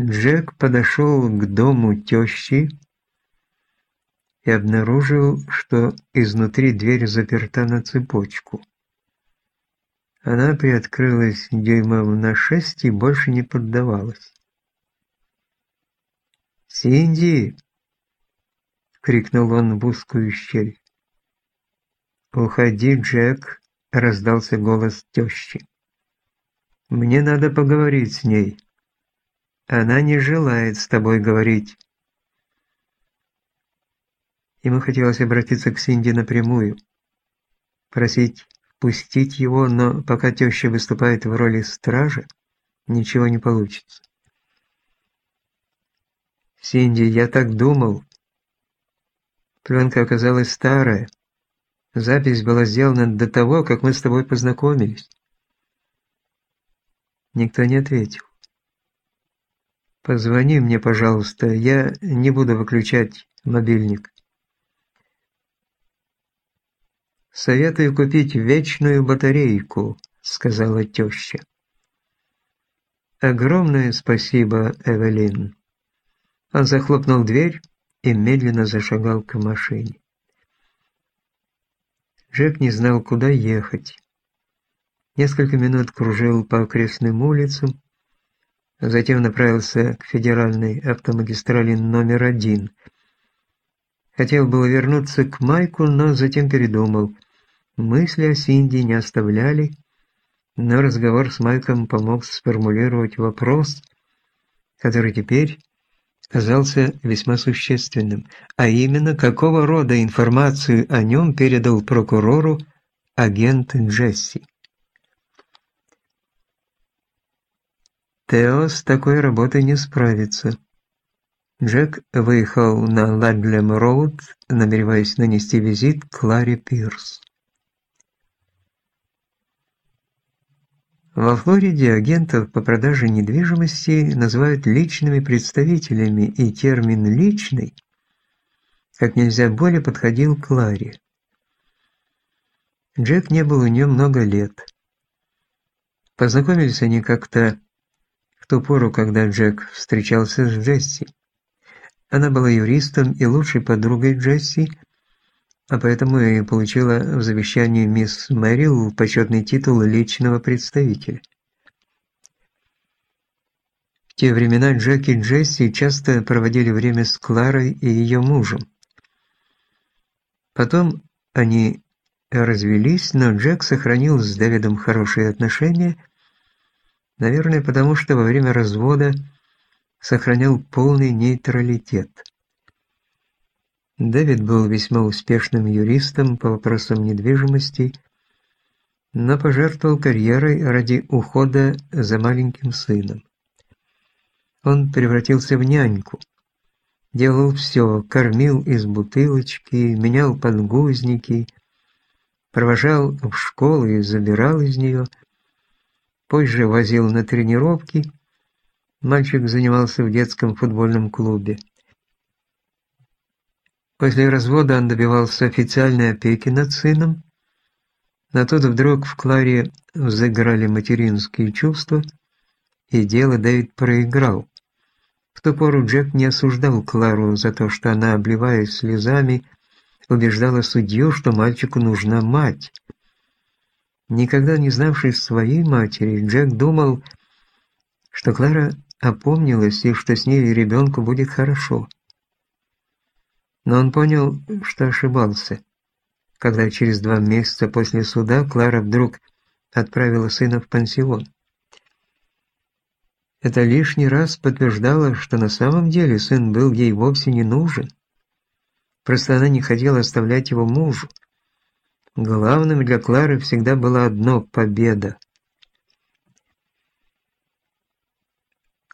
Джек подошел к дому тещи и обнаружил, что изнутри дверь заперта на цепочку. Она приоткрылась дюймов на шесть и больше не поддавалась. «Синди!» — крикнул он в узкую щель. «Уходи, Джек!» — раздался голос тещи. «Мне надо поговорить с ней. Она не желает с тобой говорить». Ему хотелось обратиться к Синди напрямую, просить впустить его, но пока теща выступает в роли стража, ничего не получится. «Синди, я так думал». Пленка оказалась старая. Запись была сделана до того, как мы с тобой познакомились. Никто не ответил. «Позвони мне, пожалуйста, я не буду выключать мобильник». «Советую купить вечную батарейку», — сказала теща. «Огромное спасибо, Эвелин». Он захлопнул дверь и медленно зашагал к машине. Джек не знал, куда ехать. Несколько минут кружил по окрестным улицам, затем направился к федеральной автомагистрали номер один. Хотел было вернуться к Майку, но затем передумал. Мысли о Синди не оставляли, но разговор с Майком помог сформулировать вопрос, который теперь казался весьма существенным, а именно, какого рода информацию о нем передал прокурору агент Джесси. Тео с такой работой не справится. Джек выехал на Ладлем-Роуд, намереваясь нанести визит Кларе Пирс. Во Флориде агентов по продаже недвижимости называют личными представителями, и термин «личный» как нельзя более подходил к Ларе. Джек не был у нее много лет. Познакомились они как-то в ту пору, когда Джек встречался с Джесси. Она была юристом и лучшей подругой Джесси, а поэтому и получила в завещании мисс Мэрил почетный титул личного представителя. В те времена Джек и Джесси часто проводили время с Кларой и ее мужем. Потом они развелись, но Джек сохранил с Дэвидом хорошие отношения, наверное, потому что во время развода сохранял полный нейтралитет. Дэвид был весьма успешным юристом по вопросам недвижимости, но пожертвовал карьерой ради ухода за маленьким сыном. Он превратился в няньку. Делал все, кормил из бутылочки, менял подгузники, провожал в школу и забирал из нее, позже возил на тренировки. Мальчик занимался в детском футбольном клубе. После развода он добивался официальной опеки над сыном, но тут вдруг в Кларе взыграли материнские чувства, и дело Дэвид проиграл. В ту пору Джек не осуждал Клару за то, что она, обливаясь слезами, убеждала судью, что мальчику нужна мать. Никогда не знавший своей матери, Джек думал, что Клара опомнилась и что с ней ребенку будет хорошо. Но он понял, что ошибался, когда через два месяца после суда Клара вдруг отправила сына в пансион. Это лишний раз подтверждало, что на самом деле сын был ей вовсе не нужен. Просто она не хотела оставлять его мужу. Главным для Клары всегда было одно – победа.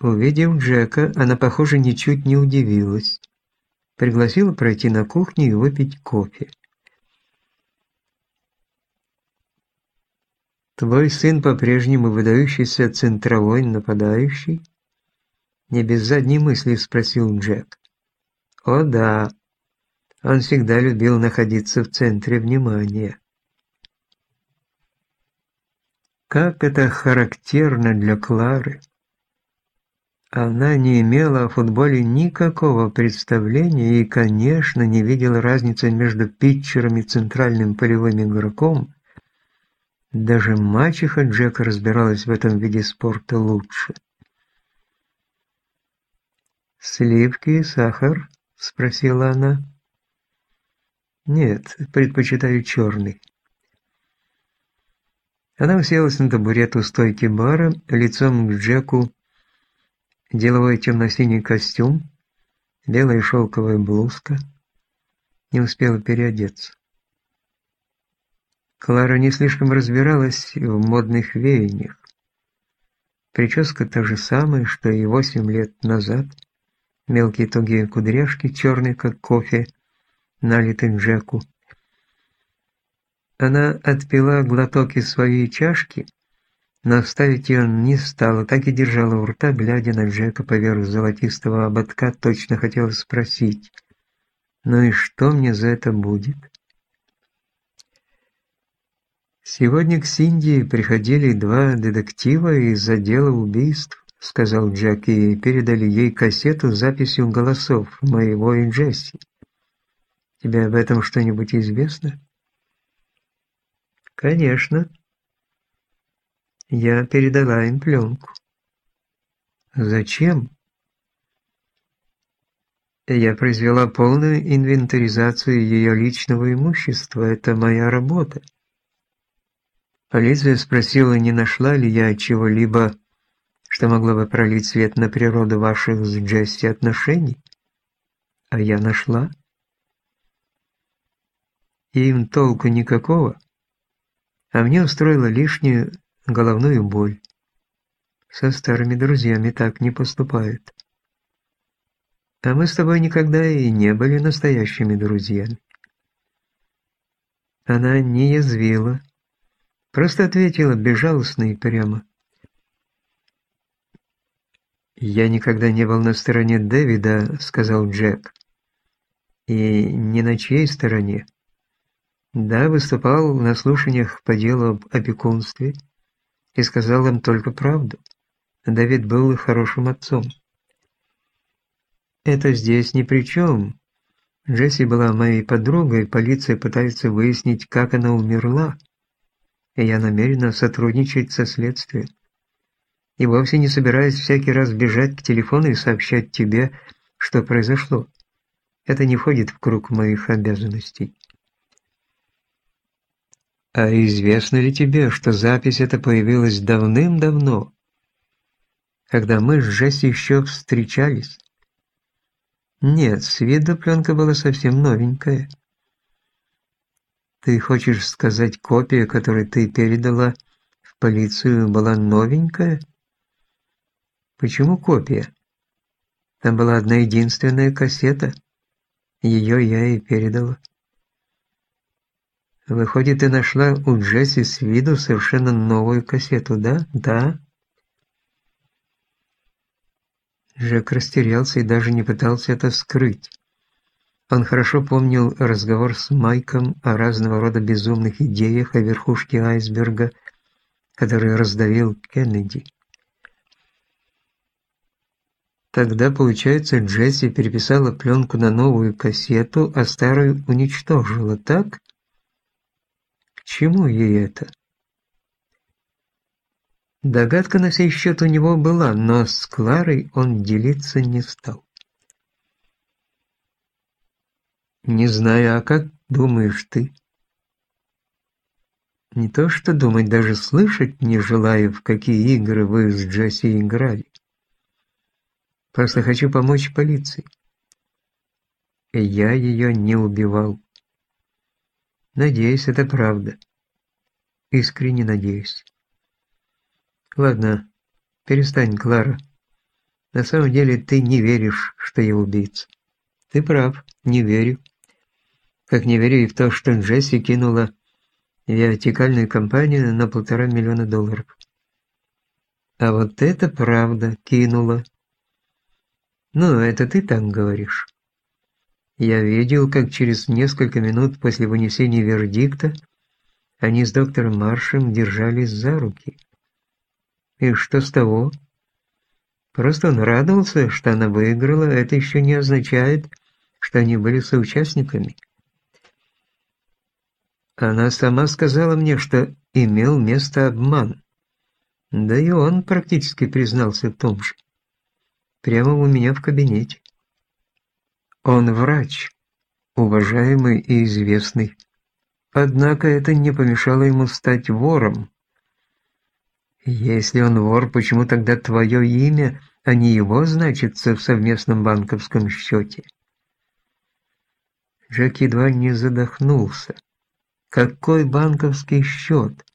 Увидев Джека, она, похоже, ничуть не удивилась пригласила пройти на кухню и выпить кофе. «Твой сын по-прежнему выдающийся центровой нападающий?» Не без задней мысли спросил Джек. «О да, он всегда любил находиться в центре внимания». Как это характерно для Клары. Она не имела о футболе никакого представления и, конечно, не видела разницы между питчером и центральным полевым игроком. Даже мачеха Джека разбиралась в этом виде спорта лучше. «Сливки и сахар?» – спросила она. «Нет, предпочитаю черный». Она уселась на табурет у стойки бара, лицом к Джеку, деловой темно-синий костюм, белая шелковая блузка. Не успела переодеться. Клара не слишком разбиралась в модных веяниях. Прическа та же самая, что и восемь лет назад. Мелкие тугие кудряшки, черные как кофе, налитый Джеку. Она отпила глоток из своей чашки но вставить ее не стала, так и держала у рта, глядя на Джека поверх золотистого ободка, точно хотела спросить, «Ну и что мне за это будет?» «Сегодня к Синди приходили два детектива из отдела убийств», сказал Джек, и передали ей кассету с записью голосов моего и Джесси. «Тебе об этом что-нибудь известно?» «Конечно», я передала им пленку. Зачем? Я произвела полную инвентаризацию ее личного имущества. Это моя работа. Полиция спросила, не нашла ли я чего-либо, что могло бы пролить свет на природу ваших с Джесси отношений. А я нашла. Им толку никакого, а мне устроила лишнюю головную боль. Со старыми друзьями так не поступают. А мы с тобой никогда и не были настоящими друзьями. Она не язвила, просто ответила безжалостно и прямо. «Я никогда не был на стороне Дэвида», — сказал Джек. «И ни на чьей стороне. Да, выступал на слушаниях по делу об опекунстве» и сказал им только правду. Давид был хорошим отцом. Это здесь ни при чем. Джесси была моей подругой, полиция пытается выяснить, как она умерла, и я намерена сотрудничать со следствием. И вовсе не собираюсь всякий раз бежать к телефону и сообщать тебе, что произошло. Это не входит в круг моих обязанностей. А известно ли тебе, что запись эта появилась давным-давно, когда мы с Джесси еще встречались? Нет, с виду пленка была совсем новенькая. Ты хочешь сказать, копия, которую ты передала в полицию, была новенькая? Почему копия? Там была одна единственная кассета. Ее я и передала. Выходит, ты нашла у Джесси с виду совершенно новую кассету, да? Да. Джек растерялся и даже не пытался это скрыть. Он хорошо помнил разговор с Майком о разного рода безумных идеях о верхушке айсберга, который раздавил Кеннеди. Тогда, получается, Джесси переписала пленку на новую кассету, а старую уничтожила, так? Чему ей это? Догадка на сей счет у него была, но с Кларой он делиться не стал. «Не знаю, а как думаешь ты?» «Не то что думать, даже слышать не желаю, в какие игры вы с Джесси играли. Просто хочу помочь полиции. И я ее не убивал. Надеюсь, это правда. Искренне надеюсь. Ладно, перестань, Клара. На самом деле ты не веришь, что я убийца. Ты прав, не верю. Как не верю и в то, что Джесси кинула вертикальную компанию на полтора миллиона долларов. А вот это правда кинула. Ну, это ты так говоришь. Я видел, как через несколько минут после вынесения вердикта они с доктором Маршем держались за руки. И что с того? Просто он радовался, что она выиграла, это еще не означает, что они были соучастниками. Она сама сказала мне, что имел место обман. Да и он практически признался в том же. Прямо у меня в кабинете. Он врач, уважаемый и известный. Однако это не помешало ему стать вором. Если он вор, почему тогда твое имя, а не его, значится в совместном банковском счете? Джек едва не задохнулся. Какой банковский счет?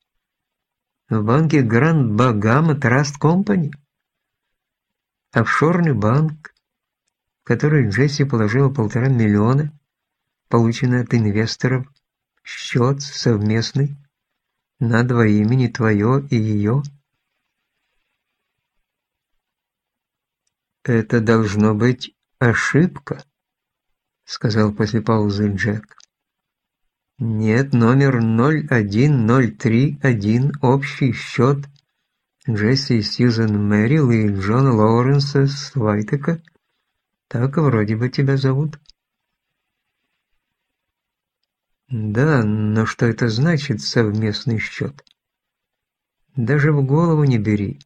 В банке Гранд Багама Траст Компани? Офшорный банк, в который Джесси положила полтора миллиона, полученный от инвесторов, счет совместный, на два имени твое и ее. «Это должно быть ошибка», — сказал после паузы Джек. Нет, номер 01031, общий счет Джесси Сьюзен Мэрил и Джона Лоуренса Свайтека. Так вроде бы тебя зовут. Да, но что это значит совместный счет? Даже в голову не бери.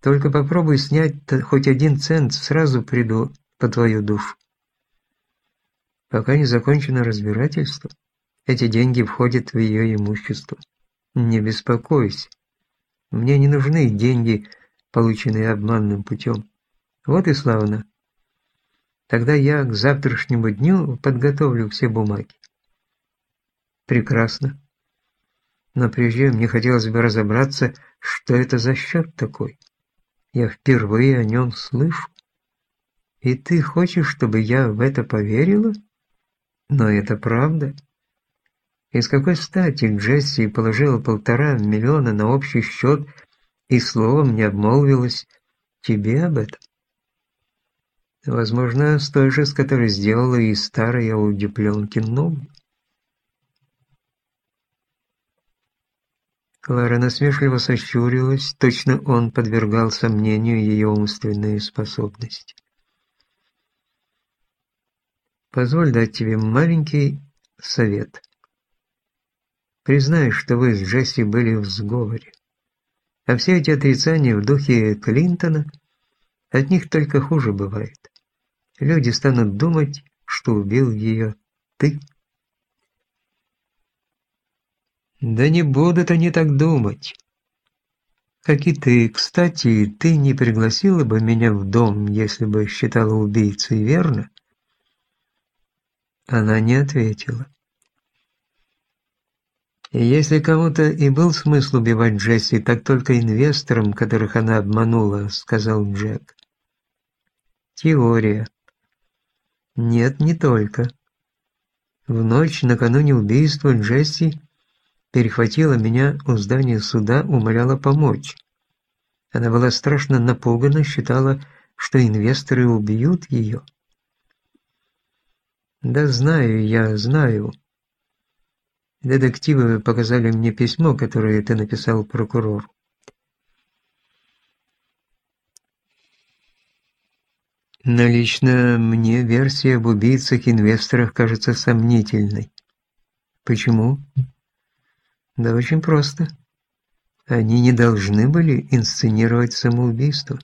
Только попробуй снять хоть один цент, сразу приду по твою душу. Пока не закончено разбирательство. Эти деньги входят в ее имущество. Не беспокойся. Мне не нужны деньги, полученные обманным путем. Вот и славно. Тогда я к завтрашнему дню подготовлю все бумаги. Прекрасно. Но прежде мне хотелось бы разобраться, что это за счет такой. Я впервые о нем слышу. И ты хочешь, чтобы я в это поверила? Но это правда. И с какой стати Джесси положила полтора миллиона на общий счет и словом не обмолвилась тебе об этом? Возможно, с той же, с которой сделала и старая аудиопленки новую. Клара насмешливо сощурилась, точно он подвергал сомнению ее умственные способности. «Позволь дать тебе маленький совет». Признай, что вы с Джесси были в сговоре. А все эти отрицания в духе Клинтона, от них только хуже бывает. Люди станут думать, что убил ее ты. Да не будут они так думать. Как и ты, кстати, ты не пригласила бы меня в дом, если бы считала убийцей, верно? Она не ответила. И если кому-то и был смысл убивать Джесси, так только инвесторам, которых она обманула, сказал Джек. Теория. Нет, не только. В ночь накануне убийства Джесси перехватила меня у здания суда, умоляла помочь. Она была страшно напугана, считала, что инвесторы убьют ее. «Да знаю я, знаю», Детективы показали мне письмо, которое ты написал прокурору. Но лично мне версия об убийцах-инвесторах кажется сомнительной. Почему? Да очень просто. Они не должны были инсценировать самоубийство.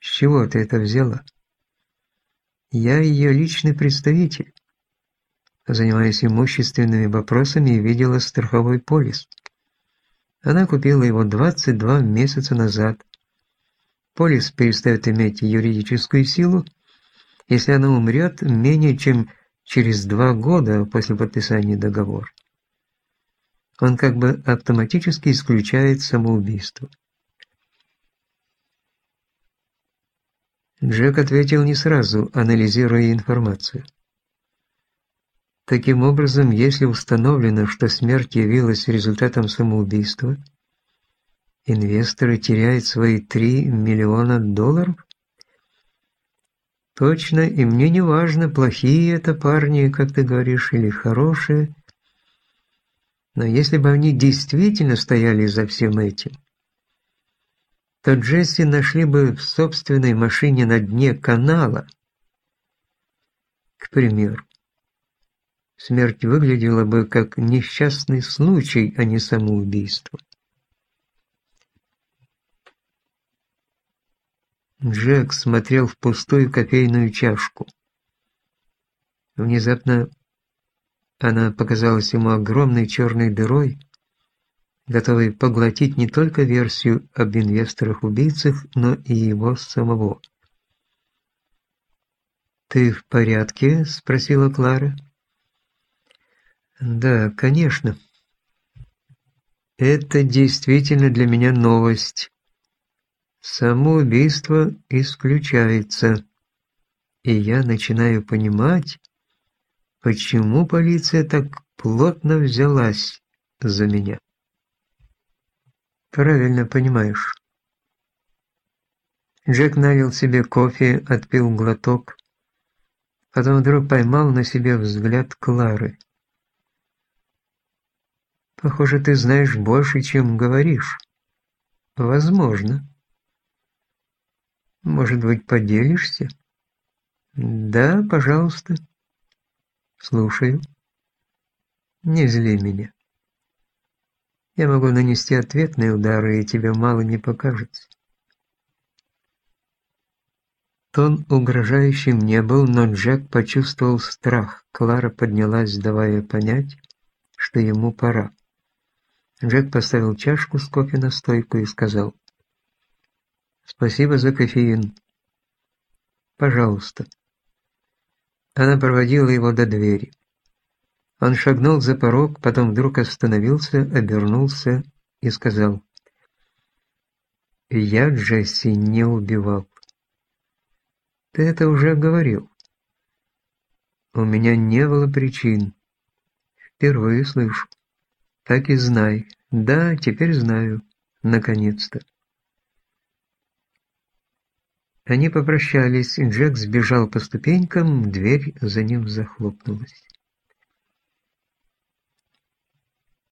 С чего ты это взяла? Я ее личный представитель занимаясь имущественными вопросами и видела страховой полис. Она купила его 22 месяца назад. Полис перестает иметь юридическую силу, если она умрет менее чем через два года после подписания договора. Он как бы автоматически исключает самоубийство. Джек ответил не сразу, анализируя информацию. Таким образом, если установлено, что смерть явилась результатом самоубийства, инвесторы теряют свои 3 миллиона долларов? Точно, и мне не важно, плохие это парни, как ты говоришь, или хорошие. Но если бы они действительно стояли за всем этим, то Джесси нашли бы в собственной машине на дне канала. К примеру, смерть выглядела бы как несчастный случай, а не самоубийство. Джек смотрел в пустую кофейную чашку. Внезапно она показалась ему огромной черной дырой, готовой поглотить не только версию об инвесторах-убийцах, но и его самого. «Ты в порядке?» – спросила Клара. «Да, конечно. Это действительно для меня новость. Самоубийство исключается, и я начинаю понимать, почему полиция так плотно взялась за меня. Правильно понимаешь. Джек налил себе кофе, отпил глоток, потом вдруг поймал на себе взгляд Клары. Похоже, ты знаешь больше, чем говоришь. Возможно. Может быть, поделишься? Да, пожалуйста. Слушаю. Не зли меня. Я могу нанести ответные удары, и тебе мало не покажется. Тон угрожающим не был, но Джек почувствовал страх. Клара поднялась, давая понять, что ему пора. Джек поставил чашку с кофе на стойку и сказал, «Спасибо за кофеин. Пожалуйста». Она проводила его до двери. Он шагнул за порог, потом вдруг остановился, обернулся и сказал, «Я Джесси не убивал». «Ты это уже говорил». «У меня не было причин. Впервые слышу». «Так и знай». «Да, теперь знаю. Наконец-то». Они попрощались, Джек сбежал по ступенькам, дверь за ним захлопнулась.